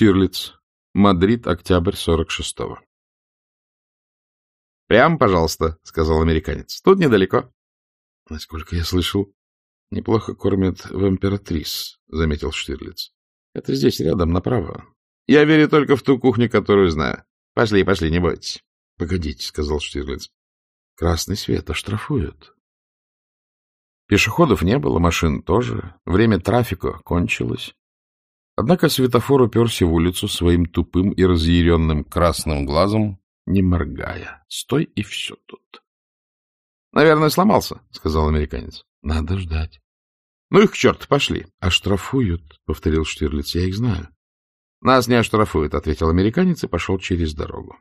Штирлиц. Мадрид, октябрь 46-го. — Прямо, пожалуйста, — сказал американец. — Тут недалеко. — Насколько я слышал, неплохо кормят в императрис, — заметил Штирлиц. — Это здесь рядом, направо. Я верю только в ту кухню, которую знаю. Пошли, пошли, не бойтесь. — Погодите, — сказал Штирлиц. — Красный свет оштрафуют. Пешеходов не было, машин тоже. Время трафика кончилось. Однако светофор уперся в улицу своим тупым и разъяренным красным глазом, не моргая. Стой, и все тут. — Наверное, сломался, — сказал американец. — Надо ждать. — Ну их к черту, пошли. — Оштрафуют, — повторил Штирлиц, — я их знаю. — Нас не оштрафуют, — ответил американец и пошел через дорогу.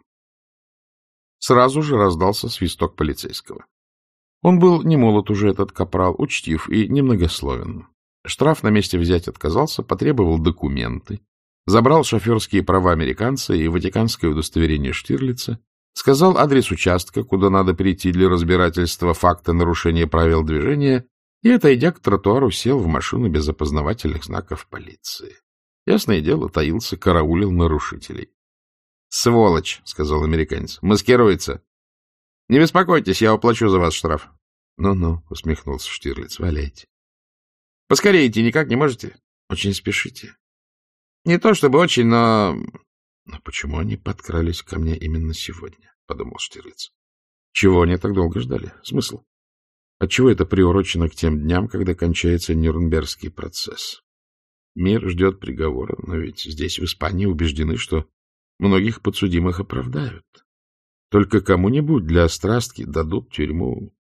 Сразу же раздался свисток полицейского. Он был не молод уже, этот капрал, учтив и немногословен. Штраф на месте взять отказался, потребовал документы, забрал шоферские права американца и ватиканское удостоверение Штирлица, сказал адрес участка, куда надо прийти для разбирательства факта нарушения правил движения, и, отойдя к тротуару, сел в машину без опознавательных знаков полиции. Ясное дело, таился, караулил нарушителей. — Сволочь, — сказал американец, — маскируется. — Не беспокойтесь, я уплачу за вас штраф. Ну — Ну-ну, — усмехнулся Штирлиц, — валяйте. — Поскорее идти никак не можете? — Очень спешите. — Не то чтобы очень, но... — Но почему они подкрались ко мне именно сегодня? — подумал Штирлиц. — Чего они так долго ждали? Смысл? Отчего это приурочено к тем дням, когда кончается Нюрнбергский процесс? Мир ждет приговора, но ведь здесь, в Испании, убеждены, что многих подсудимых оправдают. Только кому-нибудь для острастки дадут тюрьму.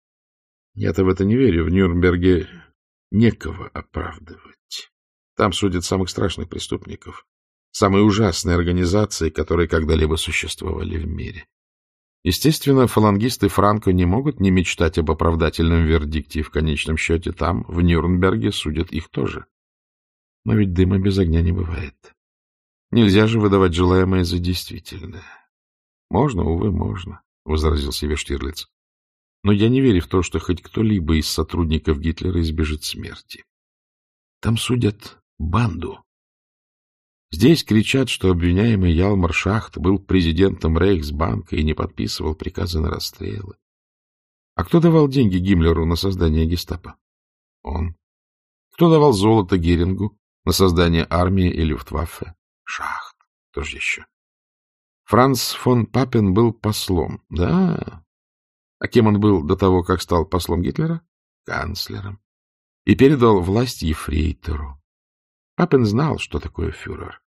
Я-то в это не верю. В Нюрнберге некого оправдывать. Там судят самых страшных преступников, самые ужасные организации, которые когда-либо существовали в мире. Естественно, фалангисты Франко не могут не мечтать об оправдательном вердикте, и в конечном счете там, в Нюрнберге, судят их тоже. Но ведь дыма без огня не бывает. Нельзя же выдавать желаемое за действительное. — Можно, увы, можно, — возразил себе Штирлиц. Но я не верю в то, что хоть кто-либо из сотрудников Гитлера избежит смерти. Там судят банду. Здесь кричат, что обвиняемый Ялмар Шахт был президентом Рейхсбанка и не подписывал приказы на расстрелы. А кто давал деньги Гиммлеру на создание гестапо? Он. Кто давал золото Герингу на создание армии и люфтваффе? Шахт. Кто же еще? Франц фон Папен был послом. Да. А кем он был до того, как стал послом Гитлера? Канцлером. И передал власть ефрейтору. Папен знал, что такое фюрер.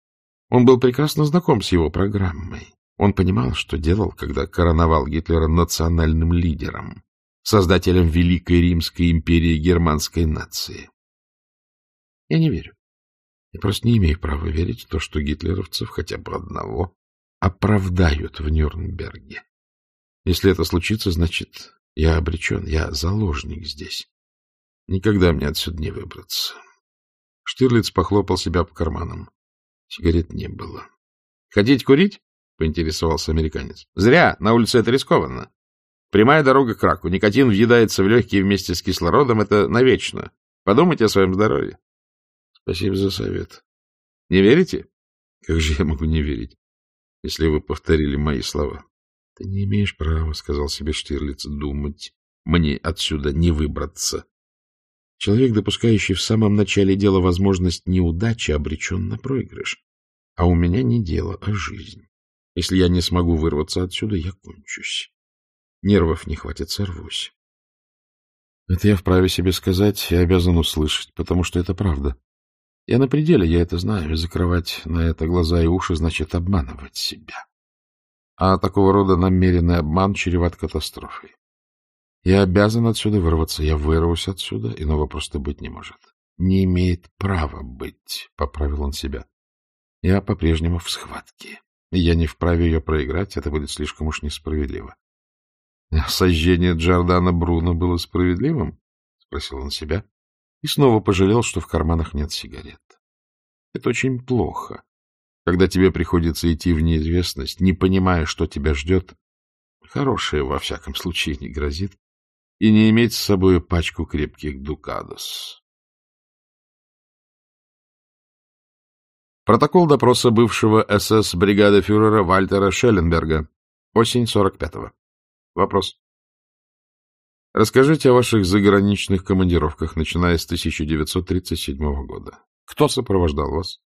Он был прекрасно знаком с его программой. Он понимал, что делал, когда короновал Гитлера национальным лидером, создателем Великой Римской империи германской нации. Я не верю. Я просто не имею права верить в то, что гитлеровцев хотя бы одного оправдают в Нюрнберге. Если это случится, значит, я обречен, я заложник здесь. Никогда мне отсюда не выбраться. Штирлиц похлопал себя по карманам. Сигарет не было. — Хотите курить? — поинтересовался американец. — Зря, на улице это рискованно. Прямая дорога к раку. Никотин въедается в легкие вместе с кислородом. Это навечно. Подумайте о своем здоровье. — Спасибо за совет. — Не верите? — Как же я могу не верить? если вы повторили мои слова. — Ты не имеешь права, — сказал себе Штирлиц, — думать. Мне отсюда не выбраться. Человек, допускающий в самом начале дела возможность неудачи, обречен на проигрыш. А у меня не дело, а жизнь. Если я не смогу вырваться отсюда, я кончусь. Нервов не хватит, сорвусь. Это я вправе себе сказать и обязан услышать, потому что это правда. Я на пределе, я это знаю, и закрывать на это глаза и уши значит обманывать себя. А такого рода намеренный обман чреват катастрофой. Я обязан отсюда вырваться, я вырвусь отсюда, иного просто быть не может. Не имеет права быть, — поправил он себя. Я по-прежнему в схватке, я не вправе ее проиграть, это будет слишком уж несправедливо. Сожжение Джордана Бруно было справедливым? — спросил он себя и снова пожалел, что в карманах нет сигарет. Это очень плохо, когда тебе приходится идти в неизвестность, не понимая, что тебя ждет. Хорошее, во всяком случае, не грозит. И не иметь с собой пачку крепких дукадос. Протокол допроса бывшего СС бригады фюрера Вальтера Шелленберга. Осень 45-го. Вопрос. Расскажите о ваших заграничных командировках, начиная с 1937 года. Кто сопровождал вас?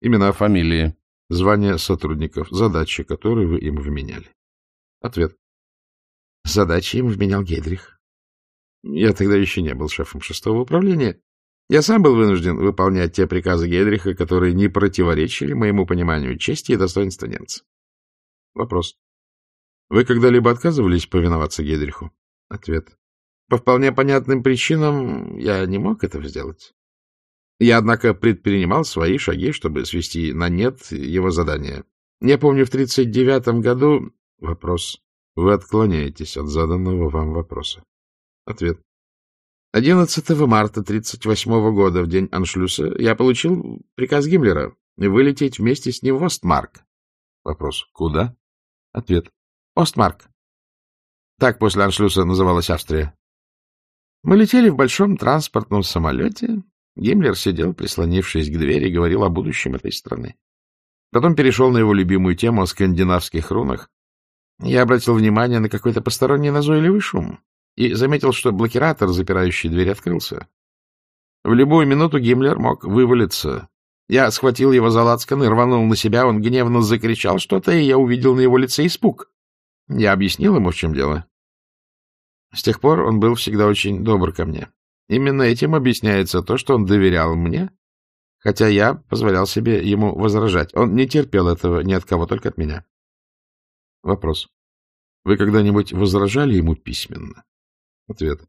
Имена, фамилии, звания сотрудников, задачи, которые вы им вменяли. Ответ. Задачи им вменял Гейдрих. Я тогда еще не был шефом шестого управления. Я сам был вынужден выполнять те приказы Гейдриха, которые не противоречили моему пониманию чести и достоинства немца. Вопрос. Вы когда-либо отказывались повиноваться Гейдриху? Ответ. По вполне понятным причинам я не мог этого сделать. Я, однако, предпринимал свои шаги, чтобы свести на нет его задание. Я помню, в 1939 году... Вопрос. Вы отклоняетесь от заданного вам вопроса. Ответ. 11 марта 1938 года, в день аншлюса, я получил приказ Гиммлера вылететь вместе с ним в Остмарк. Вопрос. Куда? Ответ. Остмарк. Так после аншлюса называлась Австрия. Мы летели в большом транспортном самолете. Гиммлер сидел, прислонившись к двери, говорил о будущем этой страны. Потом перешел на его любимую тему о скандинавских рунах. Я обратил внимание на какой-то посторонний назойливый шум и заметил, что блокиратор, запирающий дверь, открылся. В любую минуту Гиммлер мог вывалиться. Я схватил его за лацкан и рванул на себя, он гневно закричал что-то, и я увидел на его лице испуг. Я объяснил ему, в чем дело. С тех пор он был всегда очень добр ко мне. Именно этим объясняется то, что он доверял мне, хотя я позволял себе ему возражать. Он не терпел этого ни от кого, только от меня. Вопрос. Вы когда-нибудь возражали ему письменно? Ответ.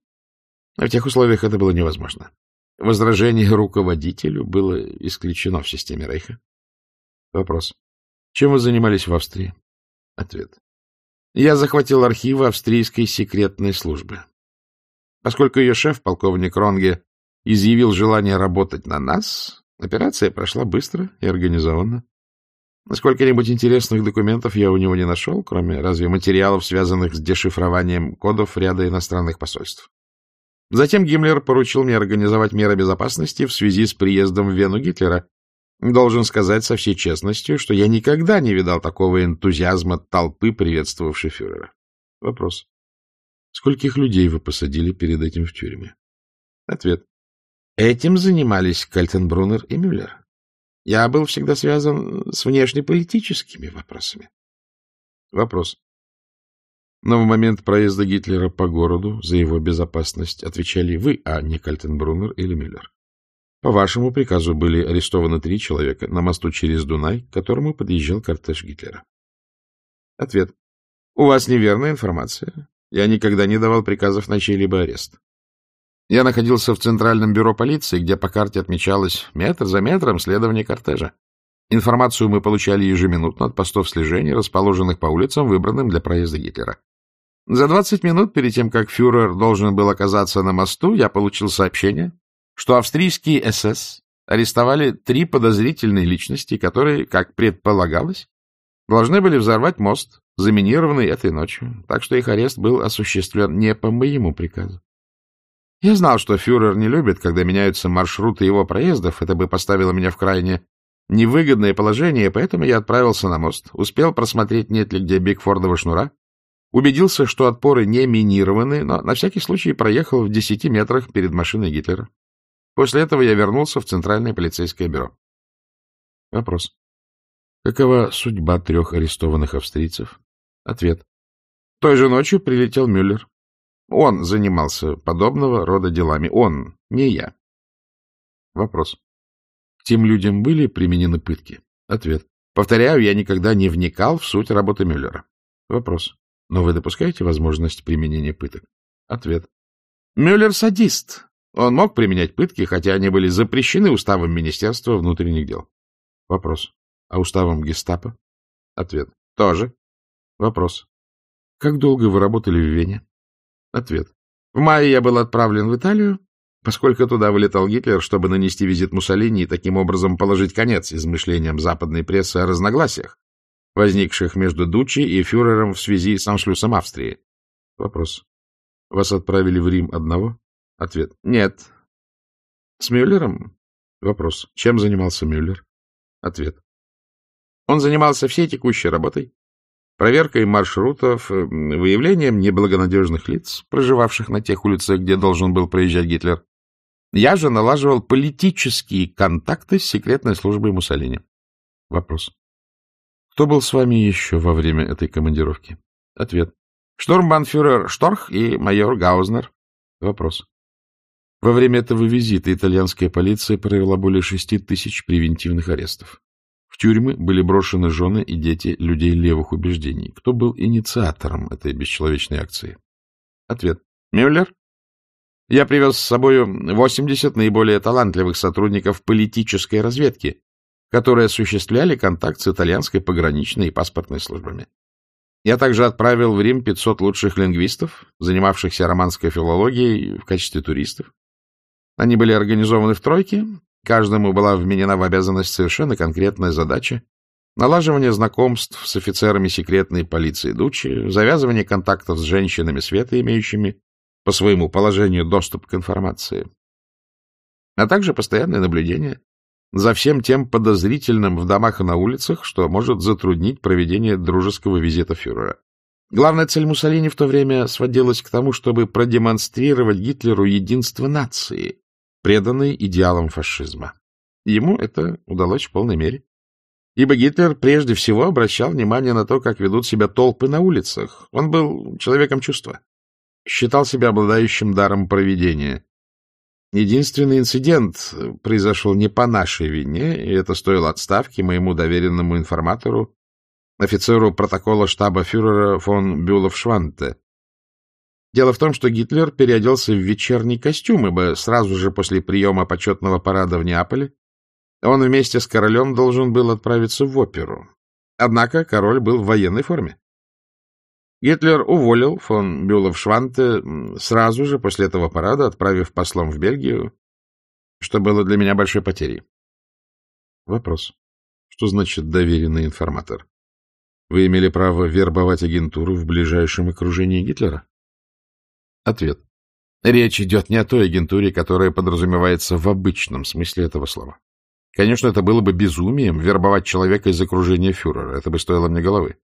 В тех условиях это было невозможно. Возражение руководителю было исключено в системе Рейха. Вопрос. Чем вы занимались в Австрии? Ответ. Я захватил архивы австрийской секретной службы. Поскольку ее шеф, полковник Ронге, изъявил желание работать на нас, операция прошла быстро и организованно. Сколько-нибудь интересных документов я у него не нашел, кроме разве материалов, связанных с дешифрованием кодов ряда иностранных посольств. Затем Гиммлер поручил мне организовать меры безопасности в связи с приездом в Вену Гитлера, Должен сказать со всей честностью, что я никогда не видал такого энтузиазма толпы, приветствовавшей фюрера. Вопрос. Скольких людей вы посадили перед этим в тюрьме? Ответ. Этим занимались Кальтенбруннер и Мюллер. Я был всегда связан с внешнеполитическими вопросами. Вопрос. Но в момент проезда Гитлера по городу за его безопасность отвечали вы, а не Кальтенбруннер или Мюллер. По вашему приказу были арестованы три человека на мосту через Дунай, к которому подъезжал кортеж Гитлера. Ответ. У вас неверная информация. Я никогда не давал приказов на чей-либо арест. Я находился в Центральном бюро полиции, где по карте отмечалось метр за метром следование кортежа. Информацию мы получали ежеминутно от постов слежения, расположенных по улицам, выбранным для проезда Гитлера. За 20 минут перед тем, как фюрер должен был оказаться на мосту, я получил сообщение, что австрийские СС арестовали три подозрительные личности, которые, как предполагалось, должны были взорвать мост, заминированный этой ночью, так что их арест был осуществлен не по моему приказу. Я знал, что фюрер не любит, когда меняются маршруты его проездов, это бы поставило меня в крайне невыгодное положение, поэтому я отправился на мост, успел просмотреть, нет ли где Бигфордова шнура, убедился, что отпоры не минированы, но на всякий случай проехал в десяти метрах перед машиной Гитлера. После этого я вернулся в Центральное полицейское бюро. Вопрос. Какова судьба трех арестованных австрийцев? Ответ. Той же ночью прилетел Мюллер. Он занимался подобного рода делами. Он, не я. Вопрос. Тем людям были применены пытки? Ответ. Повторяю, я никогда не вникал в суть работы Мюллера. Вопрос. Но вы допускаете возможность применения пыток? Ответ. Мюллер садист. Он мог применять пытки, хотя они были запрещены уставом Министерства внутренних дел. Вопрос. А уставом гестапо? Ответ. Тоже. Вопрос. Как долго вы работали в Вене? Ответ. В мае я был отправлен в Италию, поскольку туда вылетал Гитлер, чтобы нанести визит Муссолини и таким образом положить конец измышлениям западной прессы о разногласиях, возникших между Дучи и фюрером в связи с аншлюсом Австрии. Вопрос. Вас отправили в Рим одного? Ответ. Нет. С Мюллером? Вопрос. Чем занимался Мюллер? Ответ. Он занимался всей текущей работой, проверкой маршрутов, э, выявлением неблагонадежных лиц, проживавших на тех улицах, где должен был проезжать Гитлер. Я же налаживал политические контакты с секретной службой Муссолини. Вопрос. Кто был с вами еще во время этой командировки? Ответ. Штурмбанфюрер Шторх и майор Гаузнер. Вопрос. Во время этого визита итальянская полиция провела более шести тысяч превентивных арестов. Тюрьмы были брошены жены и дети людей левых убеждений. Кто был инициатором этой бесчеловечной акции? Ответ. Мюллер. Я привез с собой 80 наиболее талантливых сотрудников политической разведки, которые осуществляли контакт с итальянской пограничной и паспортной службами. Я также отправил в Рим 500 лучших лингвистов, занимавшихся романской филологией в качестве туристов. Они были организованы в тройке, каждому была вменена в обязанность совершенно конкретная задача налаживание знакомств с офицерами секретной полиции Дучи, завязывание контактов с женщинами света, имеющими по своему положению доступ к информации, а также постоянное наблюдение за всем тем подозрительным в домах и на улицах, что может затруднить проведение дружеского визита фюрера. Главная цель Муссолини в то время сводилась к тому, чтобы продемонстрировать Гитлеру единство нации, преданный идеалам фашизма. Ему это удалось в полной мере. Ибо Гитлер прежде всего обращал внимание на то, как ведут себя толпы на улицах. Он был человеком чувства. Считал себя обладающим даром проведения. Единственный инцидент произошел не по нашей вине, и это стоило отставки моему доверенному информатору, офицеру протокола штаба фюрера фон Бюлов-Шванте, Дело в том, что Гитлер переоделся в вечерний костюм, ибо сразу же после приема почетного парада в Неаполе он вместе с королем должен был отправиться в оперу. Однако король был в военной форме. Гитлер уволил фон Бюлов-Шванте сразу же после этого парада, отправив послом в Бельгию, что было для меня большой потерей. Вопрос. Что значит доверенный информатор? Вы имели право вербовать агентуру в ближайшем окружении Гитлера? Ответ. Речь идет не о той агентуре, которая подразумевается в обычном смысле этого слова. Конечно, это было бы безумием вербовать человека из окружения фюрера. Это бы стоило мне головы.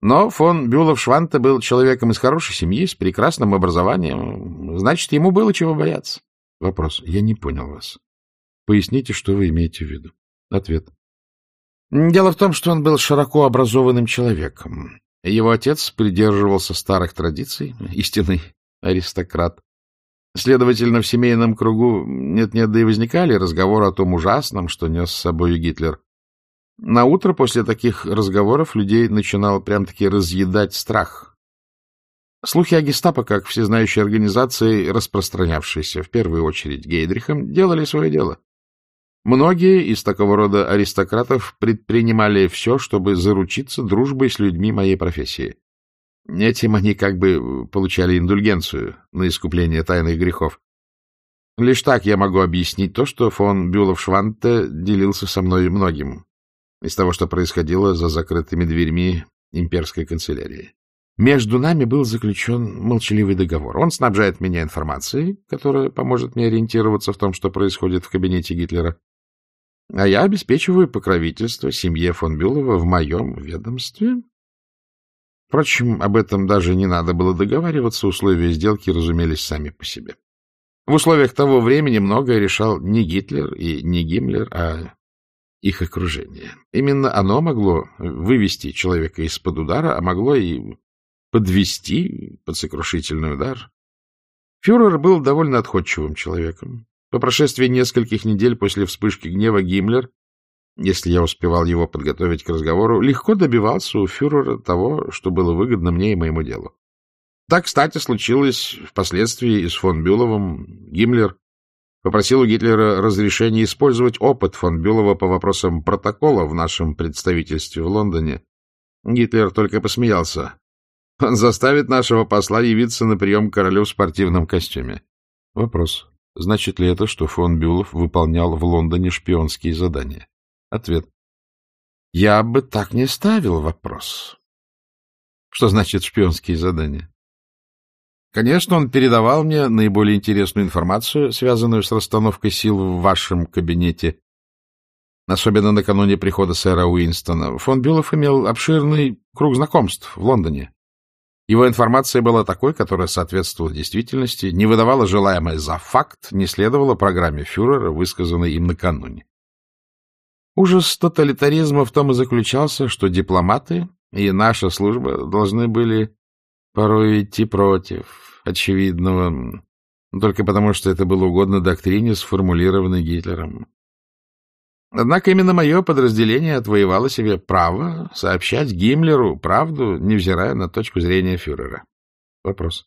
Но фон Бюлов-Шванте был человеком из хорошей семьи, с прекрасным образованием. Значит, ему было чего бояться. Вопрос. Я не понял вас. Поясните, что вы имеете в виду. Ответ. Дело в том, что он был широко образованным человеком. Его отец придерживался старых традиций, истинный аристократ. Следовательно, в семейном кругу нет-нет, да и возникали разговоры о том ужасном, что нес с собой Гитлер. На утро после таких разговоров людей начинал прям-таки разъедать страх. Слухи о гестапо, как всезнающей организации, распространявшейся в первую очередь Гейдрихом, делали свое дело. Многие из такого рода аристократов предпринимали все, чтобы заручиться дружбой с людьми моей профессии. Этим они как бы получали индульгенцию на искупление тайных грехов. Лишь так я могу объяснить то, что фон Бюлов-Шванте делился со мной многим из того, что происходило за закрытыми дверьми имперской канцелярии. Между нами был заключен молчаливый договор. Он снабжает меня информацией, которая поможет мне ориентироваться в том, что происходит в кабинете Гитлера. А я обеспечиваю покровительство семье фон Бюлова в моем ведомстве Впрочем, об этом даже не надо было договариваться, условия сделки разумелись сами по себе. В условиях того времени многое решал не Гитлер и не Гиммлер, а их окружение. Именно оно могло вывести человека из-под удара, а могло и подвести под сокрушительный удар. Фюрер был довольно отходчивым человеком. По прошествии нескольких недель после вспышки гнева Гиммлер если я успевал его подготовить к разговору, легко добивался у фюрера того, что было выгодно мне и моему делу. Так, кстати, случилось впоследствии и с фон Бюловым. Гиммлер попросил у Гитлера разрешения использовать опыт фон Бюлова по вопросам протокола в нашем представительстве в Лондоне. Гитлер только посмеялся. Он заставит нашего посла явиться на прием королю в спортивном костюме. Вопрос. Значит ли это, что фон Бюлов выполнял в Лондоне шпионские задания? Ответ. Я бы так не ставил вопрос. Что значит шпионские задания? Конечно, он передавал мне наиболее интересную информацию, связанную с расстановкой сил в вашем кабинете. особенно накануне прихода сэра Уинстона, фон Бюлов имел обширный круг знакомств в Лондоне. Его информация была такой, которая соответствовала действительности, не выдавала желаемое за факт, не следовала программе фюрера, высказанной им накануне. Ужас тоталитаризма в том и заключался, что дипломаты и наша служба должны были порой идти против очевидного, только потому что это было угодно доктрине, сформулированной Гитлером. Однако именно мое подразделение отвоевало себе право сообщать Гиммлеру правду, невзирая на точку зрения фюрера. Вопрос.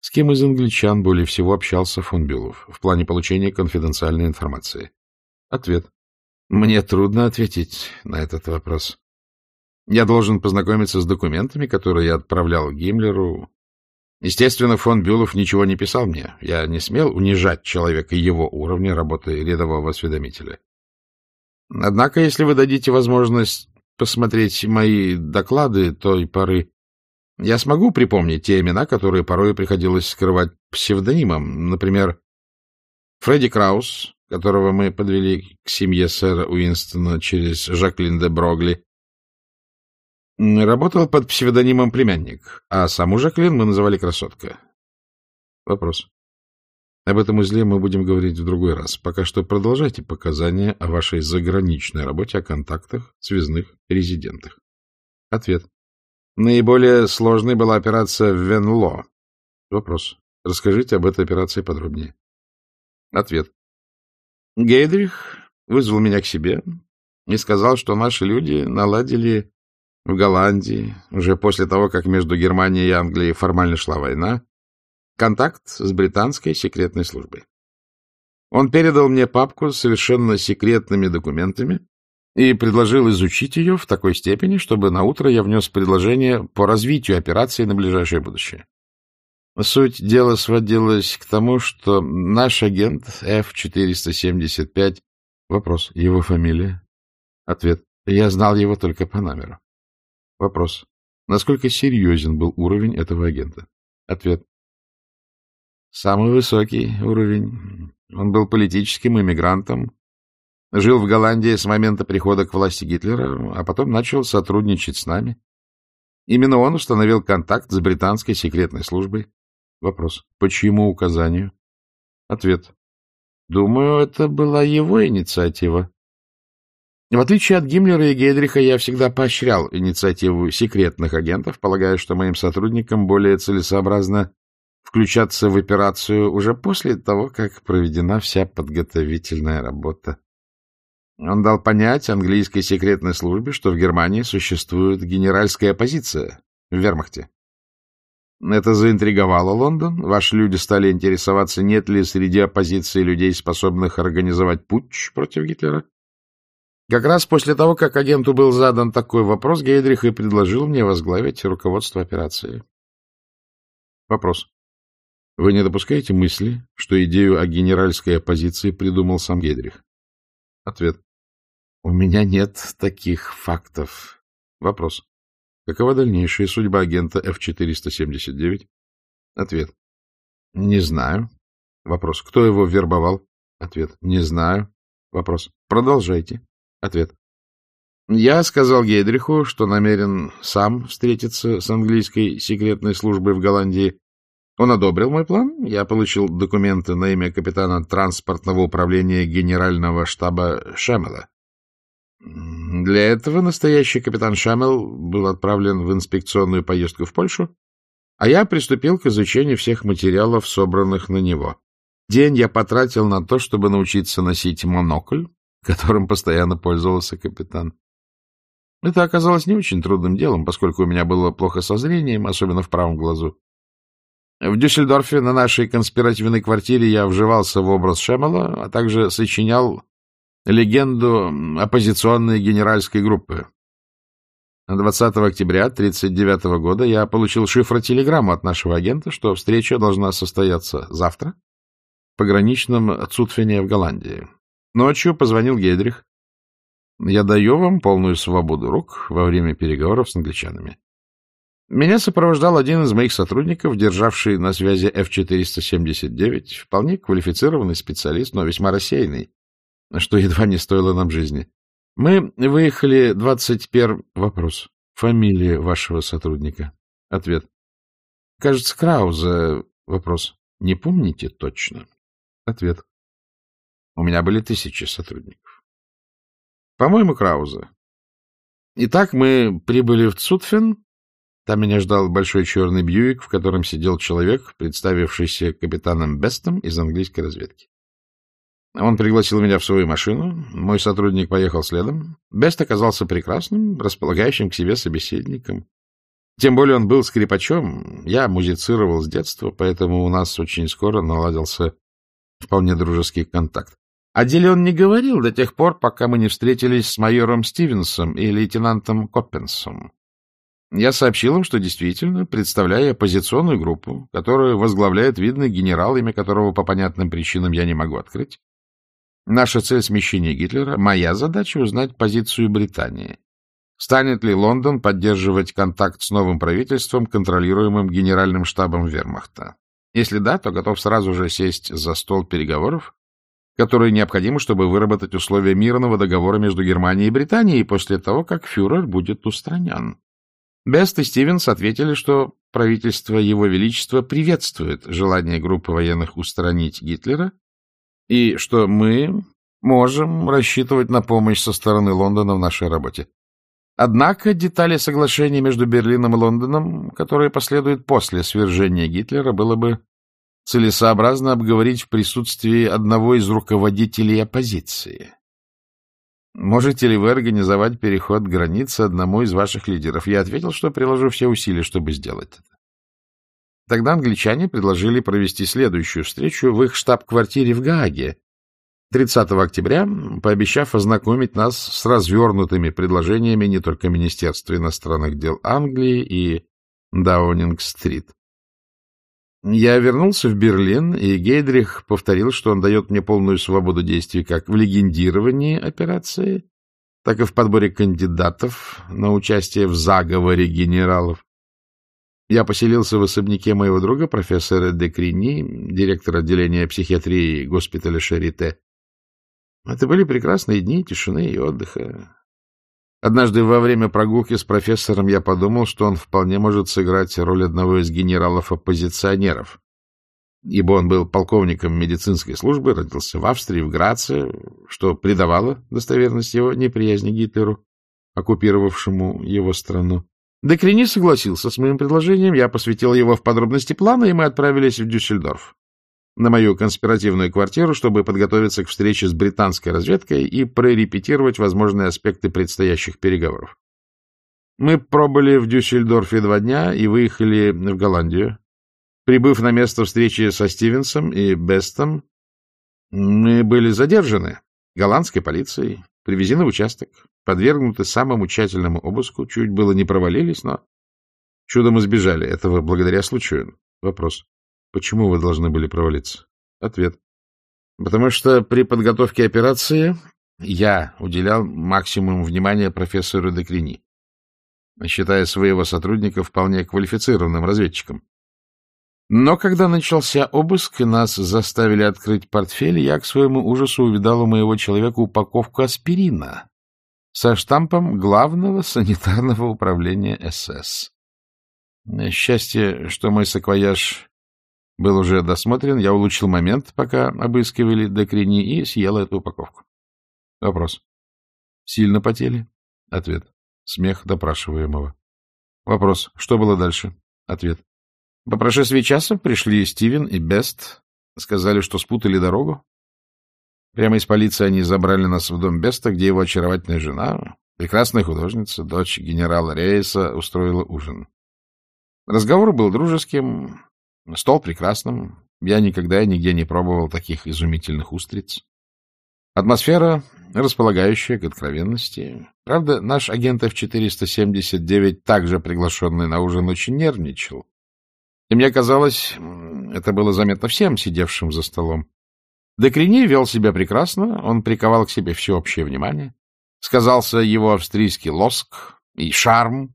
С кем из англичан более всего общался фон Бюлов в плане получения конфиденциальной информации? Ответ. Мне трудно ответить на этот вопрос. Я должен познакомиться с документами, которые я отправлял Гиммлеру. Естественно, фон Бюлов ничего не писал мне. Я не смел унижать человека его уровня работы рядового осведомителя. Однако, если вы дадите возможность посмотреть мои доклады той поры, я смогу припомнить те имена, которые порой приходилось скрывать псевдонимом. Например, Фредди Краус, которого мы подвели к семье сэра Уинстона через Жаклин де Брогли, работал под псевдонимом племянник, а саму Жаклин мы называли красотка. Вопрос. Об этом узле мы будем говорить в другой раз. Пока что продолжайте показания о вашей заграничной работе, о контактах, связных, резидентах. Ответ. Наиболее сложной была операция в Венло. Вопрос. Расскажите об этой операции подробнее. Ответ. Гейдрих вызвал меня к себе и сказал, что наши люди наладили в Голландии, уже после того, как между Германией и Англией формально шла война, контакт с британской секретной службой. Он передал мне папку с совершенно секретными документами и предложил изучить ее в такой степени, чтобы на утро я внес предложение по развитию операции на ближайшее будущее. Суть дела сводилась к тому, что наш агент F-475... Вопрос. Его фамилия? Ответ. Я знал его только по номеру. Вопрос. Насколько серьезен был уровень этого агента? Ответ. Самый высокий уровень. Он был политическим иммигрантом, жил в Голландии с момента прихода к власти Гитлера, а потом начал сотрудничать с нами. Именно он установил контакт с британской секретной службой. Вопрос. По чьему указанию? Ответ. Думаю, это была его инициатива. В отличие от Гиммлера и Гейдриха, я всегда поощрял инициативу секретных агентов, полагая, что моим сотрудникам более целесообразно включаться в операцию уже после того, как проведена вся подготовительная работа. Он дал понять английской секретной службе, что в Германии существует генеральская оппозиция в вермахте. Это заинтриговало Лондон. Ваши люди стали интересоваться, нет ли среди оппозиции людей, способных организовать путч против Гитлера. Как раз после того, как агенту был задан такой вопрос, Гейдрих и предложил мне возглавить руководство операции. Вопрос. Вы не допускаете мысли, что идею о генеральской оппозиции придумал сам Гейдрих? Ответ. У меня нет таких фактов. Вопрос. Какова дальнейшая судьба агента F-479? Ответ. Не знаю. Вопрос. Кто его вербовал? Ответ. Не знаю. Вопрос. Продолжайте. Ответ. Я сказал Гейдриху, что намерен сам встретиться с английской секретной службой в Голландии. Он одобрил мой план. Я получил документы на имя капитана транспортного управления генерального штаба Шемела. Для этого настоящий капитан Шамел был отправлен в инспекционную поездку в Польшу, а я приступил к изучению всех материалов, собранных на него. День я потратил на то, чтобы научиться носить монокль, которым постоянно пользовался капитан. Это оказалось не очень трудным делом, поскольку у меня было плохо со зрением, особенно в правом глазу. В Дюссельдорфе на нашей конспиративной квартире я вживался в образ Шемела, а также сочинял легенду оппозиционной генеральской группы. 20 октября 1939 года я получил шифротелеграмму от нашего агента, что встреча должна состояться завтра в пограничном Цутфене в Голландии. Ночью позвонил Гейдрих. Я даю вам полную свободу рук во время переговоров с англичанами. Меня сопровождал один из моих сотрудников, державший на связи F-479, вполне квалифицированный специалист, но весьма рассеянный. что едва не стоило нам жизни. Мы выехали 21... Вопрос. Фамилия вашего сотрудника? Ответ. Кажется, Крауза. Вопрос. Не помните точно? Ответ. У меня были тысячи сотрудников. По-моему, Крауза. Итак, мы прибыли в Цутфен. Там меня ждал большой черный бьюик, в котором сидел человек, представившийся капитаном Бестом из английской разведки. Он пригласил меня в свою машину, мой сотрудник поехал следом. Бест оказался прекрасным, располагающим к себе собеседником. Тем более он был скрипачом, я музицировал с детства, поэтому у нас очень скоро наладился вполне дружеский контакт. О деле он не говорил до тех пор, пока мы не встретились с майором Стивенсом и лейтенантом Коппенсом. Я сообщил им, что действительно представляю оппозиционную группу, которую возглавляет видный генерал, имя которого по понятным причинам я не могу открыть. Наша цель — смещение Гитлера. Моя задача — узнать позицию Британии. Станет ли Лондон поддерживать контакт с новым правительством, контролируемым генеральным штабом вермахта? Если да, то готов сразу же сесть за стол переговоров, которые необходимы, чтобы выработать условия мирного договора между Германией и Британией после того, как фюрер будет устранен. Бест и Стивенс ответили, что правительство Его Величества приветствует желание группы военных устранить Гитлера и что мы можем рассчитывать на помощь со стороны Лондона в нашей работе. Однако детали соглашения между Берлином и Лондоном, которые последуют после свержения Гитлера, было бы целесообразно обговорить в присутствии одного из руководителей оппозиции. Можете ли вы организовать переход границы одному из ваших лидеров? Я ответил, что приложу все усилия, чтобы сделать это. Тогда англичане предложили провести следующую встречу в их штаб-квартире в Гааге 30 октября, пообещав ознакомить нас с развернутыми предложениями не только Министерства иностранных дел Англии и Даунинг-стрит. Я вернулся в Берлин, и Гейдрих повторил, что он дает мне полную свободу действий как в легендировании операции, так и в подборе кандидатов на участие в заговоре генералов. Я поселился в особняке моего друга, профессора Декрини, директора отделения психиатрии госпиталя Шарите. Это были прекрасные дни тишины и отдыха. Однажды во время прогулки с профессором я подумал, что он вполне может сыграть роль одного из генералов-оппозиционеров, ибо он был полковником медицинской службы, родился в Австрии, в Граце, что придавало достоверность его неприязни Гитлеру, оккупировавшему его страну. Декрини согласился с моим предложением, я посвятил его в подробности плана, и мы отправились в Дюссельдорф на мою конспиративную квартиру, чтобы подготовиться к встрече с британской разведкой и прорепетировать возможные аспекты предстоящих переговоров. Мы пробыли в Дюссельдорфе два дня и выехали в Голландию. Прибыв на место встречи со Стивенсом и Бестом, мы были задержаны голландской полицией, привезены в участок, подвергнуты самому тщательному обыску, чуть было не провалились, но чудом избежали этого благодаря случаю. Вопрос. Почему вы должны были провалиться? Ответ. Потому что при подготовке операции я уделял максимум внимания профессору Декрини, считая своего сотрудника вполне квалифицированным разведчиком. Но когда начался обыск и нас заставили открыть портфель, я к своему ужасу увидал у моего человека упаковку аспирина со штампом главного санитарного управления СС. Счастье, что мой саквояж был уже досмотрен, я улучшил момент, пока обыскивали Декрини, и съел эту упаковку. Вопрос. Сильно потели? Ответ. Смех допрашиваемого. Вопрос. Что было дальше? Ответ. По прошествии часа пришли Стивен и Бест, сказали, что спутали дорогу. Прямо из полиции они забрали нас в дом Беста, где его очаровательная жена, прекрасная художница, дочь генерала Рейса, устроила ужин. Разговор был дружеским, стол прекрасным. Я никогда и нигде не пробовал таких изумительных устриц. Атмосфера располагающая к откровенности. Правда, наш агент F-479, также приглашенный на ужин, очень нервничал. И мне казалось, это было заметно всем, сидевшим за столом. Декрини вел себя прекрасно, он приковал к себе всеобщее внимание. Сказался его австрийский лоск и шарм.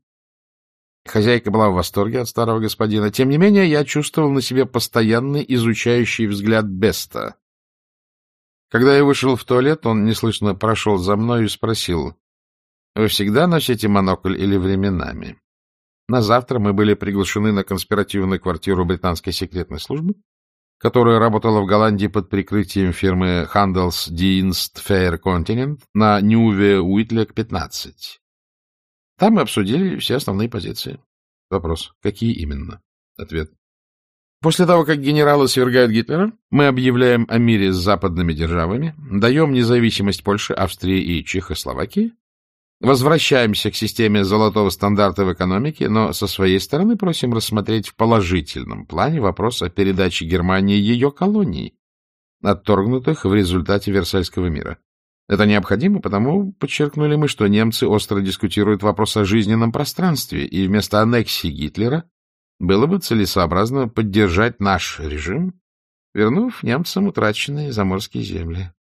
Хозяйка была в восторге от старого господина. Тем не менее, я чувствовал на себе постоянный изучающий взгляд Беста. Когда я вышел в туалет, он неслышно прошел за мной и спросил, «Вы всегда носите монокль или временами?» На завтра мы были приглашены на конспиративную квартиру британской секретной службы, которая работала в Голландии под прикрытием фирмы Handelsdienst Fair Continent на Ньюве Уитлек 15. Там мы обсудили все основные позиции. Вопрос. Какие именно? Ответ. После того, как генералы свергают Гитлера, мы объявляем о мире с западными державами, даем независимость Польши, Австрии и Чехословакии, возвращаемся к системе золотого стандарта в экономике, но со своей стороны просим рассмотреть в положительном плане вопрос о передаче Германии ее колоний, отторгнутых в результате Версальского мира. Это необходимо, потому подчеркнули мы, что немцы остро дискутируют вопрос о жизненном пространстве, и вместо аннексии Гитлера было бы целесообразно поддержать наш режим, вернув немцам утраченные заморские земли.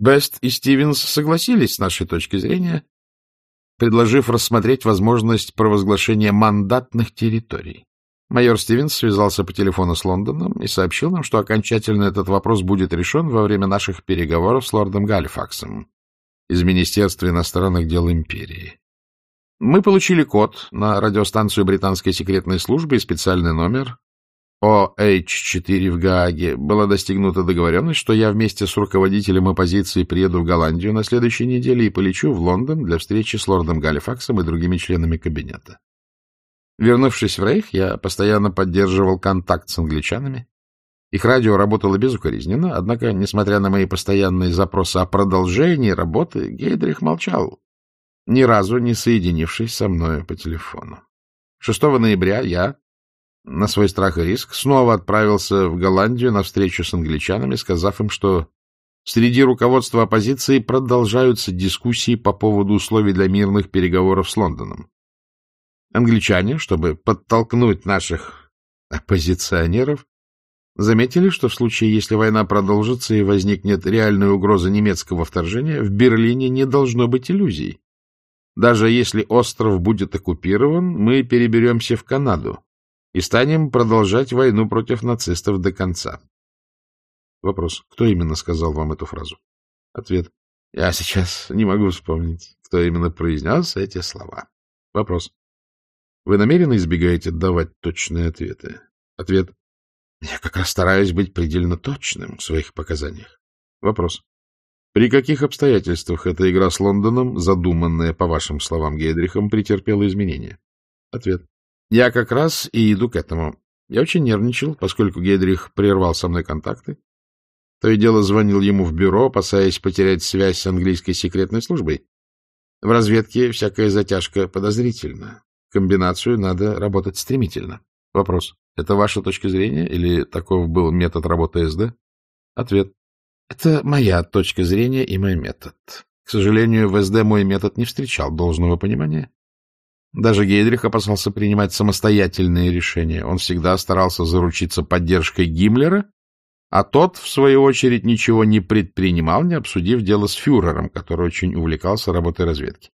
Бест и Стивенс согласились с нашей точки зрения, предложив рассмотреть возможность провозглашения мандатных территорий. Майор Стивенс связался по телефону с Лондоном и сообщил нам, что окончательно этот вопрос будет решен во время наших переговоров с лордом Галифаксом из Министерства иностранных дел империи. Мы получили код на радиостанцию британской секретной службы и специальный номер OH4 в Гааге. Была достигнута договоренность, что я вместе с руководителем оппозиции приеду в Голландию на следующей неделе и полечу в Лондон для встречи с лордом Галифаксом и другими членами кабинета. Вернувшись в Рейх, я постоянно поддерживал контакт с англичанами. Их радио работало безукоризненно, однако, несмотря на мои постоянные запросы о продолжении работы, Гейдрих молчал, ни разу не соединившись со мною по телефону. 6 ноября я, на свой страх и риск, снова отправился в Голландию на встречу с англичанами, сказав им, что среди руководства оппозиции продолжаются дискуссии по поводу условий для мирных переговоров с Лондоном. Англичане, чтобы подтолкнуть наших оппозиционеров, заметили, что в случае, если война продолжится и возникнет реальная угроза немецкого вторжения, в Берлине не должно быть иллюзий. Даже если остров будет оккупирован, мы переберемся в Канаду и станем продолжать войну против нацистов до конца. Вопрос. Кто именно сказал вам эту фразу? Ответ. Я сейчас не могу вспомнить, кто именно произнес эти слова. Вопрос. Вы намеренно избегаете давать точные ответы? Ответ. Я как раз стараюсь быть предельно точным в своих показаниях. Вопрос. При каких обстоятельствах эта игра с Лондоном, задуманная, по вашим словам, Гейдрихом, претерпела изменения? Ответ. Я как раз и иду к этому. Я очень нервничал, поскольку Гейдрих прервал со мной контакты. То и дело звонил ему в бюро, опасаясь потерять связь с английской секретной службой. В разведке всякая затяжка подозрительна комбинацию надо работать стремительно. Вопрос. Это ваша точка зрения или таков был метод работы СД? Ответ. Это моя точка зрения и мой метод. К сожалению, в СД мой метод не встречал должного понимания. Даже Гейдрих опасался принимать самостоятельные решения. Он всегда старался заручиться поддержкой Гиммлера, а тот, в свою очередь, ничего не предпринимал, не обсудив дело с фюрером, который очень увлекался работой разведки.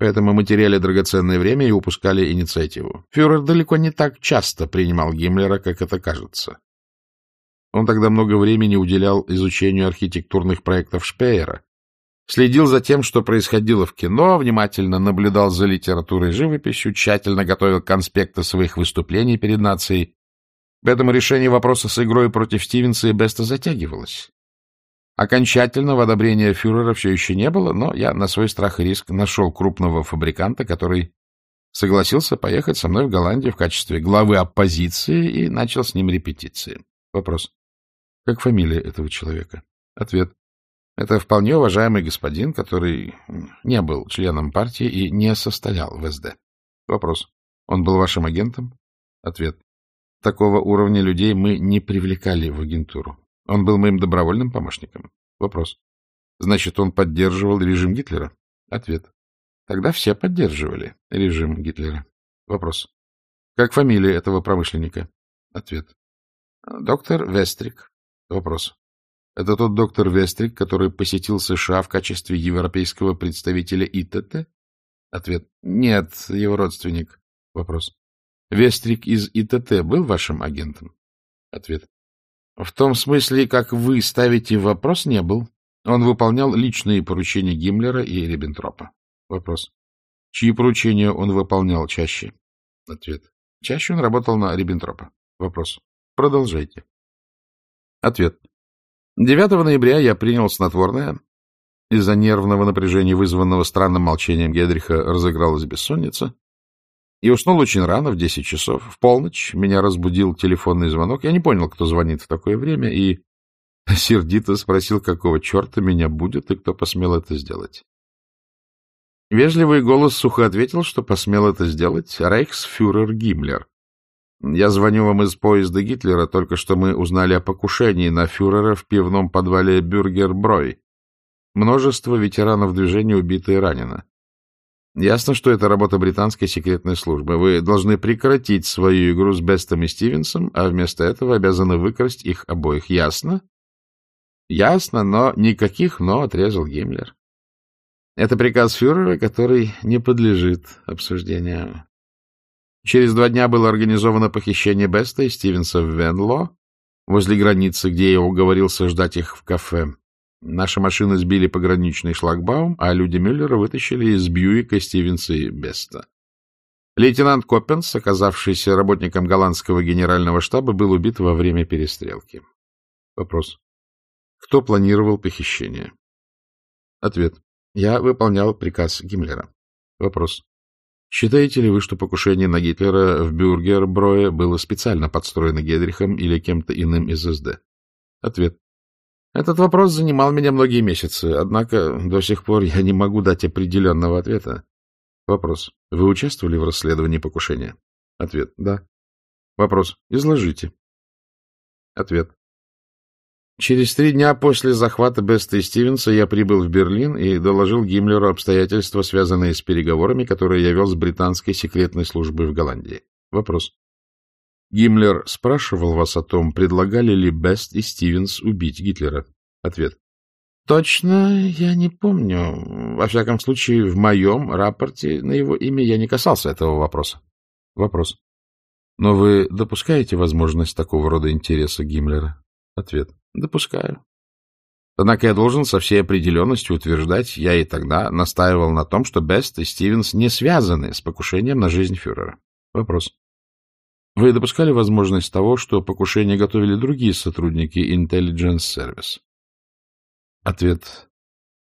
Поэтому мы теряли драгоценное время и упускали инициативу. Фюрер далеко не так часто принимал Гиммлера, как это кажется. Он тогда много времени уделял изучению архитектурных проектов Шпеера, следил за тем, что происходило в кино, внимательно наблюдал за литературой и живописью, тщательно готовил конспекты своих выступлений перед нацией. Поэтому решение вопроса с игрой против Стивенса и Беста затягивалось. Окончательного одобрения фюрера все еще не было, но я на свой страх и риск нашел крупного фабриканта, который согласился поехать со мной в Голландию в качестве главы оппозиции и начал с ним репетиции. Вопрос. Как фамилия этого человека? Ответ. Это вполне уважаемый господин, который не был членом партии и не состоял в СД. Вопрос. Он был вашим агентом? Ответ. Такого уровня людей мы не привлекали в агентуру. Он был моим добровольным помощником. Вопрос. Значит, он поддерживал режим Гитлера? Ответ. Тогда все поддерживали режим Гитлера. Вопрос. Как фамилия этого промышленника? Ответ. Доктор Вестрик. Вопрос. Это тот доктор Вестрик, который посетил США в качестве европейского представителя ИТТ? Ответ. Нет, его родственник. Вопрос. Вестрик из ИТТ был вашим агентом? Ответ. В том смысле, как вы ставите вопрос, не был. Он выполнял личные поручения Гиммлера и Риббентропа. Вопрос. Чьи поручения он выполнял чаще? Ответ. Чаще он работал на Риббентропа. Вопрос. Продолжайте. Ответ. 9 ноября я принял снотворное. Из-за нервного напряжения, вызванного странным молчанием Гедриха, разыгралась бессонница. И уснул очень рано, в 10 часов. В полночь меня разбудил телефонный звонок. Я не понял, кто звонит в такое время, и сердито спросил, какого черта меня будет и кто посмел это сделать. Вежливый голос сухо ответил, что посмел это сделать рейхсфюрер Гиммлер. Я звоню вам из поезда Гитлера, только что мы узнали о покушении на фюрера в пивном подвале Бюргерброй. Множество ветеранов движения убито и ранено. Ясно, что это работа британской секретной службы. Вы должны прекратить свою игру с Бестом и Стивенсом, а вместо этого обязаны выкрасть их обоих. Ясно? Ясно, но никаких «но» отрезал Гиммлер. Это приказ фюрера, который не подлежит обсуждению. Через два дня было организовано похищение Беста и Стивенса в Венло, возле границы, где я уговорился ждать их в кафе. Наши машины сбили пограничный шлагбаум, а люди Мюллера вытащили из Бьюика Стивенса и Беста. Лейтенант Коппенс, оказавшийся работником голландского генерального штаба, был убит во время перестрелки. Вопрос. Кто планировал похищение? Ответ. Я выполнял приказ Гиммлера. Вопрос. Считаете ли вы, что покушение на Гитлера в Бюргерброе было специально подстроено Гедрихом или кем-то иным из СД? Ответ. Этот вопрос занимал меня многие месяцы, однако до сих пор я не могу дать определенного ответа. Вопрос. Вы участвовали в расследовании покушения? Ответ. Да. Вопрос. Изложите. Ответ. Через три дня после захвата Беста и Стивенса я прибыл в Берлин и доложил Гиммлеру обстоятельства, связанные с переговорами, которые я вел с британской секретной службой в Голландии. Вопрос. Гиммлер спрашивал вас о том, предлагали ли Бест и Стивенс убить Гитлера? Ответ. Точно я не помню. Во всяком случае, в моем рапорте на его имя я не касался этого вопроса. Вопрос. Но вы допускаете возможность такого рода интереса Гиммлера? Ответ. Допускаю. Однако я должен со всей определенностью утверждать, я и тогда настаивал на том, что Бест и Стивенс не связаны с покушением на жизнь фюрера. Вопрос. Вы допускали возможность того, что покушение готовили другие сотрудники Intelligence Service? Ответ.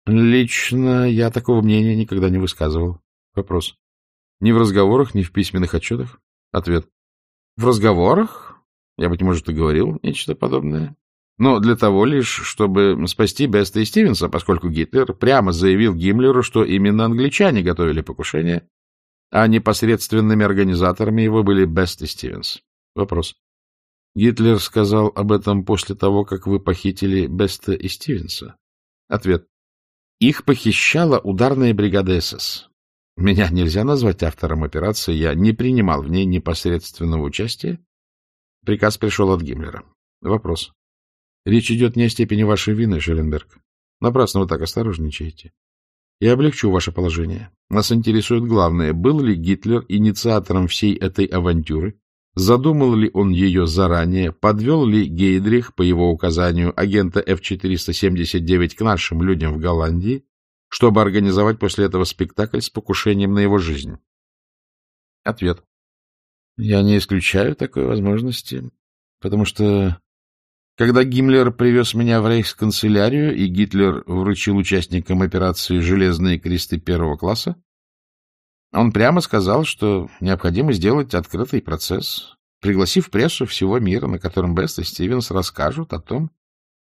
Лично я такого мнения никогда не высказывал. Вопрос. Ни в разговорах, ни в письменных отчетах? Ответ. В разговорах? Я, быть может, и говорил нечто подобное. Но для того лишь, чтобы спасти Беста и Стивенса, поскольку Гитлер прямо заявил Гиммлеру, что именно англичане готовили покушение, а непосредственными организаторами его были Бест и Стивенс. Вопрос. Гитлер сказал об этом после того, как вы похитили Беста и Стивенса? Ответ. Их похищала ударная бригада СС. Меня нельзя назвать автором операции, я не принимал в ней непосредственного участия. Приказ пришел от Гиммлера. Вопрос. Речь идет не о степени вашей вины, Шелленберг. Напрасно вы так осторожничаете. Я облегчу ваше положение. Нас интересует главное, был ли Гитлер инициатором всей этой авантюры, задумал ли он ее заранее, подвел ли Гейдрих, по его указанию, агента F-479 к нашим людям в Голландии, чтобы организовать после этого спектакль с покушением на его жизнь? Ответ. Я не исключаю такой возможности, потому что когда Гиммлер привез меня в рейхсканцелярию и Гитлер вручил участникам операции «Железные кресты первого класса», он прямо сказал, что необходимо сделать открытый процесс, пригласив прессу всего мира, на котором Бест и Стивенс расскажут о том,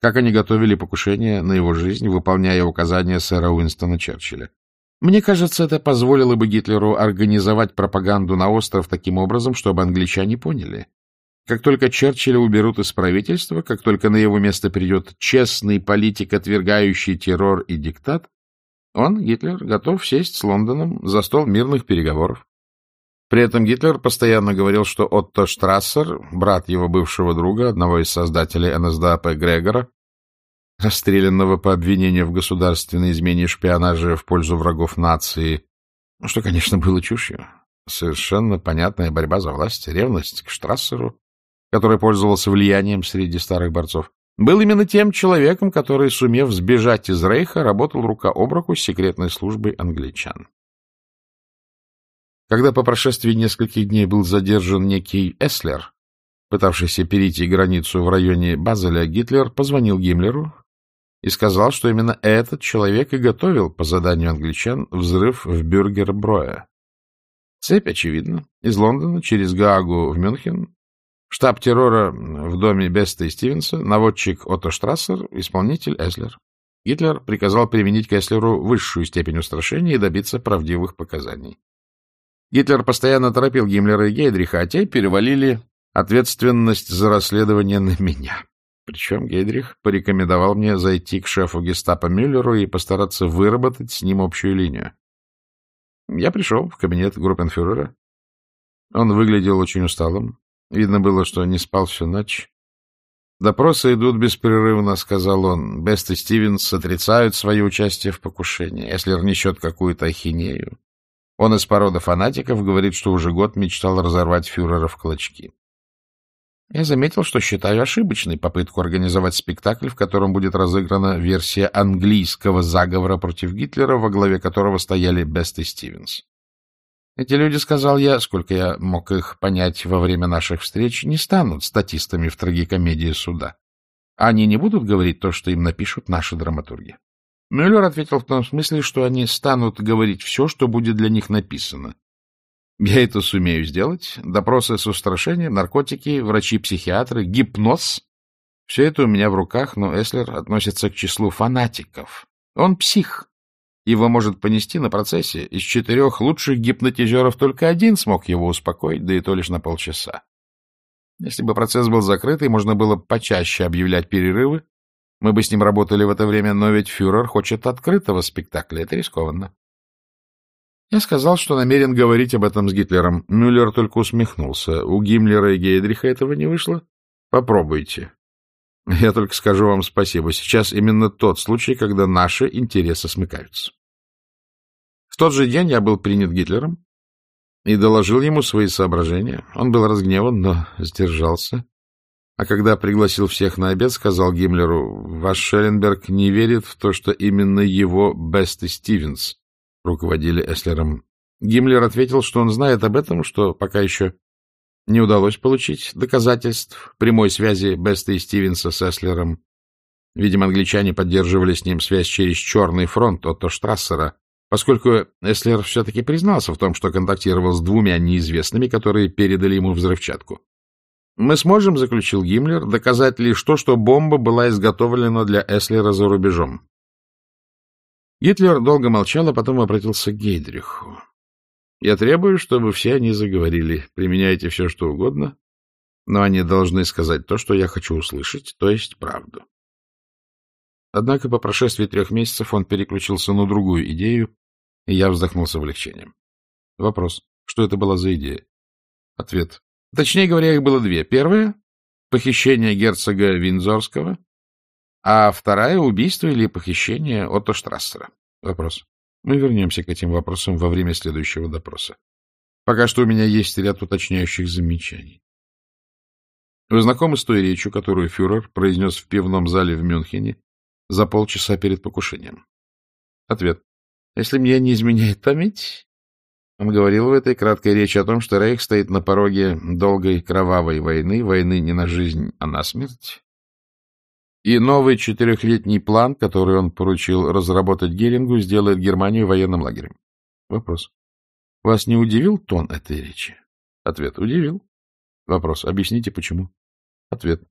как они готовили покушение на его жизнь, выполняя указания сэра Уинстона Черчилля. Мне кажется, это позволило бы Гитлеру организовать пропаганду на остров таким образом, чтобы англичане поняли, как только Черчилля уберут из правительства, как только на его место придет честный политик, отвергающий террор и диктат, он, Гитлер, готов сесть с Лондоном за стол мирных переговоров. При этом Гитлер постоянно говорил, что Отто Штрассер, брат его бывшего друга, одного из создателей НСДАП Грегора, расстрелянного по обвинению в государственной измене и шпионаже в пользу врагов нации, что, конечно, было чушью. Совершенно понятная борьба за власть, ревность к Штрассеру, который пользовался влиянием среди старых борцов, был именно тем человеком, который, сумев сбежать из Рейха, работал рука об руку с секретной службой англичан. Когда по прошествии нескольких дней был задержан некий Эслер, пытавшийся перейти границу в районе Базеля, Гитлер позвонил Гиммлеру и сказал, что именно этот человек и готовил по заданию англичан взрыв в Бюргер-Броя. Цепь, очевидно, из Лондона через Гаагу в Мюнхен, штаб террора в доме Беста и Стивенса, наводчик Отто Штрассер, исполнитель Эслер. Гитлер приказал применить к Эслеру высшую степень устрашения и добиться правдивых показаний. Гитлер постоянно торопил Гиммлера и Гейдриха, а те перевалили ответственность за расследование на меня. Причем Гейдрих порекомендовал мне зайти к шефу гестапо Мюллеру и постараться выработать с ним общую линию. Я пришел в кабинет группенфюрера. Он выглядел очень усталым. Видно было, что не спал всю ночь. «Допросы идут беспрерывно», — сказал он. Бест и Стивенс отрицают свое участие в покушении, если несет какую-то ахинею. Он из породы фанатиков говорит, что уже год мечтал разорвать фюрера в клочки. Я заметил, что считаю ошибочной попытку организовать спектакль, в котором будет разыграна версия английского заговора против Гитлера, во главе которого стояли Бест и Стивенс. Эти люди, сказал я, сколько я мог их понять во время наших встреч, не станут статистами в трагикомедии суда. Они не будут говорить то, что им напишут наши драматурги. Мюллер ответил в том смысле, что они станут говорить все, что будет для них написано. Я это сумею сделать. Допросы с устрашением, наркотики, врачи-психиатры, гипноз. Все это у меня в руках, но Эслер относится к числу фанатиков. Он псих. Его может понести на процессе. Из четырех лучших гипнотизеров только один смог его успокоить, да и то лишь на полчаса. Если бы процесс был закрытый, можно было почаще объявлять перерывы, мы бы с ним работали в это время, но ведь фюрер хочет открытого спектакля. Это рискованно. Я сказал, что намерен говорить об этом с Гитлером. Мюллер только усмехнулся. У Гиммлера и Гейдриха этого не вышло. Попробуйте. Я только скажу вам спасибо. Сейчас именно тот случай, когда наши интересы смыкаются. В тот же день я был принят Гитлером и доложил ему свои соображения. Он был разгневан, но сдержался. А когда пригласил всех на обед, сказал Гиммлеру, «Ваш Шелленберг не верит в то, что именно его Бест и Стивенс руководили Эслером». Гиммлер ответил, что он знает об этом, что пока еще не удалось получить доказательств прямой связи Беста и Стивенса с Эслером. Видимо, англичане поддерживали с ним связь через Черный фронт Отто Штрассера, поскольку Эслер все-таки признался в том, что контактировал с двумя неизвестными, которые передали ему взрывчатку. Мы сможем, заключил Гиммлер, доказать лишь то, что бомба была изготовлена для Эслера за рубежом. Гитлер долго молчал, а потом обратился к Гейдриху. Я требую, чтобы все они заговорили. Применяйте все, что угодно, но они должны сказать то, что я хочу услышать, то есть правду. Однако по прошествии трех месяцев он переключился на другую идею, и я вздохнул с облегчением. Вопрос. Что это была за идея? Ответ. Точнее говоря, их было две. Первая — похищение герцога Виндзорского, а вторая — убийство или похищение Отто Штрассера. Вопрос. Мы вернемся к этим вопросам во время следующего допроса. Пока что у меня есть ряд уточняющих замечаний. Вы знакомы с той речью, которую фюрер произнес в пивном зале в Мюнхене за полчаса перед покушением? Ответ. Если мне не изменяет память, он говорил в этой краткой речи о том, что Рейх стоит на пороге долгой кровавой войны, войны не на жизнь, а на смерть. И новый четырехлетний план, который он поручил разработать Герингу, сделает Германию военным лагерем. Вопрос. Вас не удивил тон этой речи? Ответ. Удивил. Вопрос. Объясните, почему? Ответ.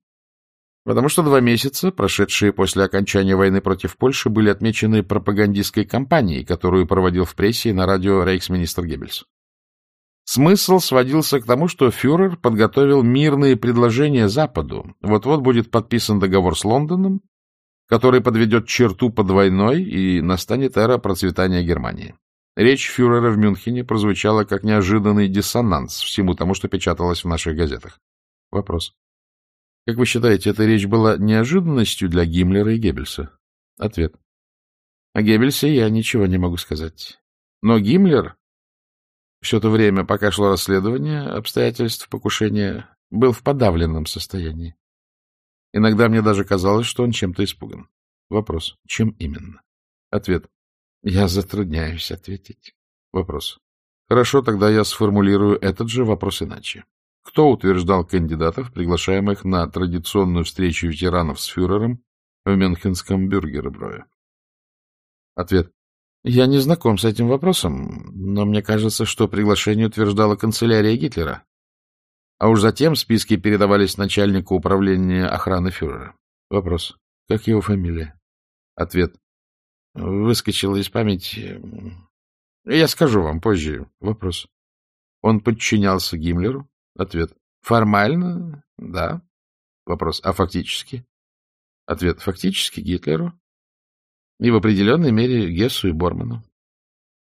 Потому что два месяца, прошедшие после окончания войны против Польши, были отмечены пропагандистской кампанией, которую проводил в прессе и на радио рейхсминистр Геббельс. Смысл сводился к тому, что фюрер подготовил мирные предложения Западу. Вот-вот будет подписан договор с Лондоном, который подведет черту под войной, и настанет эра процветания Германии. Речь фюрера в Мюнхене прозвучала как неожиданный диссонанс всему тому, что печаталось в наших газетах. Вопрос. Как вы считаете, эта речь была неожиданностью для Гиммлера и Геббельса? Ответ. О Геббельсе я ничего не могу сказать. Но Гиммлер все то время, пока шло расследование обстоятельств покушения, был в подавленном состоянии. Иногда мне даже казалось, что он чем-то испуган. Вопрос. Чем именно? Ответ. Я затрудняюсь ответить. Вопрос. Хорошо, тогда я сформулирую этот же вопрос иначе. Кто утверждал кандидатов, приглашаемых на традиционную встречу ветеранов с фюрером в Мюнхенском бюргерброе? Ответ. Я не знаком с этим вопросом, но мне кажется, что приглашение утверждала канцелярия Гитлера. А уж затем списки передавались начальнику управления охраны фюрера. Вопрос. Как его фамилия? Ответ. Выскочила из памяти. Я скажу вам позже. Вопрос. Он подчинялся Гиммлеру? Ответ. Формально, да. Вопрос. А фактически? Ответ. Фактически Гитлеру. И в определенной мере Гессу и Борману.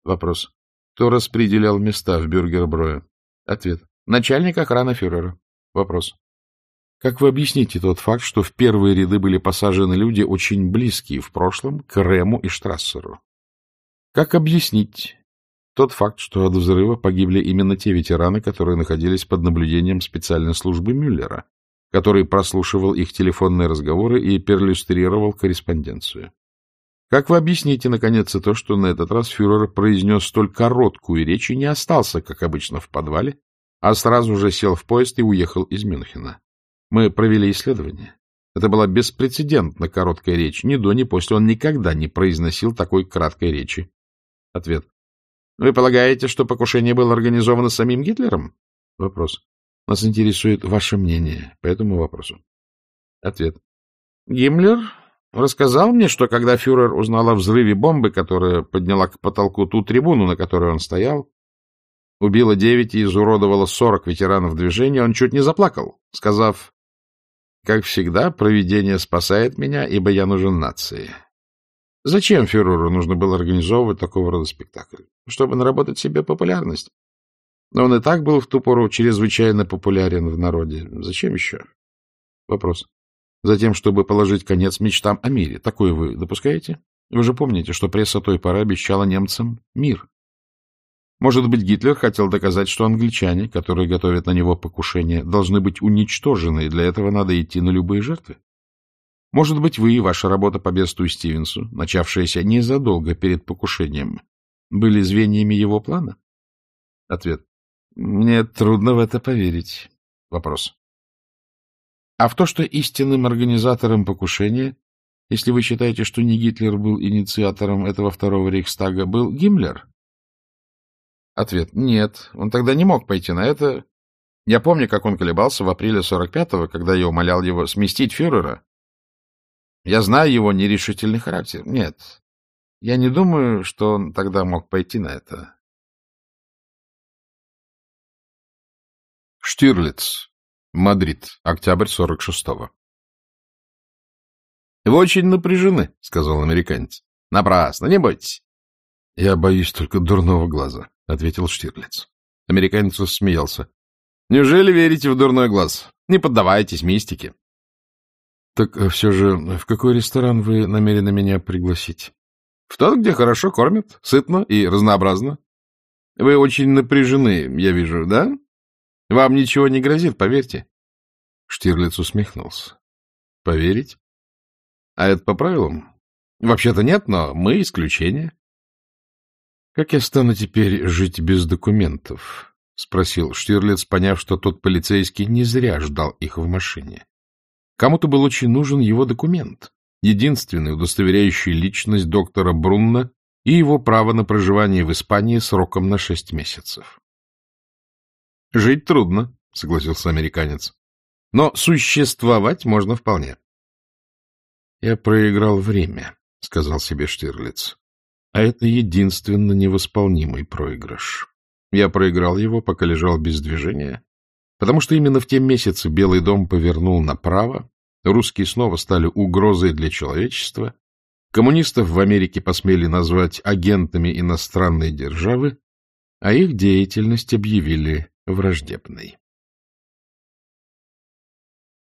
Вопрос. Кто распределял места в Бюргерброе? Ответ. Начальник охраны фюрера. Вопрос. Как вы объясните тот факт, что в первые ряды были посажены люди, очень близкие в прошлом к Рему и Штрассеру? Как объяснить тот факт, что от взрыва погибли именно те ветераны, которые находились под наблюдением специальной службы Мюллера, который прослушивал их телефонные разговоры и перлюстрировал корреспонденцию? Как вы объясните, наконец, то, что на этот раз фюрер произнес столь короткую речь и не остался, как обычно, в подвале, а сразу же сел в поезд и уехал из Мюнхена? Мы провели исследование. Это была беспрецедентно короткая речь. Ни до, ни после он никогда не произносил такой краткой речи. Ответ. Вы полагаете, что покушение было организовано самим Гитлером? Вопрос. Нас интересует ваше мнение по этому вопросу. Ответ. Гиммлер рассказал мне, что когда фюрер узнал о взрыве бомбы, которая подняла к потолку ту трибуну, на которой он стоял, убила девять и изуродовала сорок ветеранов движения, он чуть не заплакал, сказав, «Как всегда, провидение спасает меня, ибо я нужен нации». Зачем фюреру нужно было организовывать такого рода спектакль? Чтобы наработать себе популярность. Но он и так был в ту пору чрезвычайно популярен в народе. Зачем еще? Вопрос. Затем, чтобы положить конец мечтам о мире. Такое вы допускаете? Вы же помните, что пресса той поры обещала немцам мир. Может быть, Гитлер хотел доказать, что англичане, которые готовят на него покушение, должны быть уничтожены, и для этого надо идти на любые жертвы? Может быть, вы и ваша работа по Бесту Стивенсу, начавшаяся незадолго перед покушением, были звеньями его плана? Ответ. Мне трудно в это поверить. Вопрос. А в то, что истинным организатором покушения, если вы считаете, что не Гитлер был инициатором этого второго Рейхстага, был Гиммлер? Ответ. Нет, он тогда не мог пойти на это. Я помню, как он колебался в апреле 45-го, когда я умолял его сместить фюрера, я знаю его нерешительный характер. Нет, я не думаю, что он тогда мог пойти на это. Штирлиц. Мадрид. Октябрь 46-го. — Вы очень напряжены, — сказал американец. — Напрасно, не бойтесь. — Я боюсь только дурного глаза, — ответил Штирлиц. Американец рассмеялся. — Неужели верите в дурной глаз? Не поддавайтесь мистике. Так э, все же, в какой ресторан вы намерены меня пригласить? В тот, где хорошо кормят, сытно и разнообразно. Вы очень напряжены, я вижу, да? Вам ничего не грозит, поверьте. Штирлиц усмехнулся. Поверить? А это по правилам? Вообще-то нет, но мы исключение. Как я стану теперь жить без документов? — спросил Штирлиц, поняв, что тот полицейский не зря ждал их в машине. Кому-то был очень нужен его документ, единственный, удостоверяющий личность доктора Брунна и его право на проживание в Испании сроком на шесть месяцев. — Жить трудно, — согласился американец. — Но существовать можно вполне. — Я проиграл время, — сказал себе Штирлиц. — А это единственно невосполнимый проигрыш. Я проиграл его, пока лежал без движения, Потому что именно в те месяцы Белый дом повернул направо, русские снова стали угрозой для человечества, коммунистов в Америке посмели назвать агентами иностранной державы, а их деятельность объявили враждебной.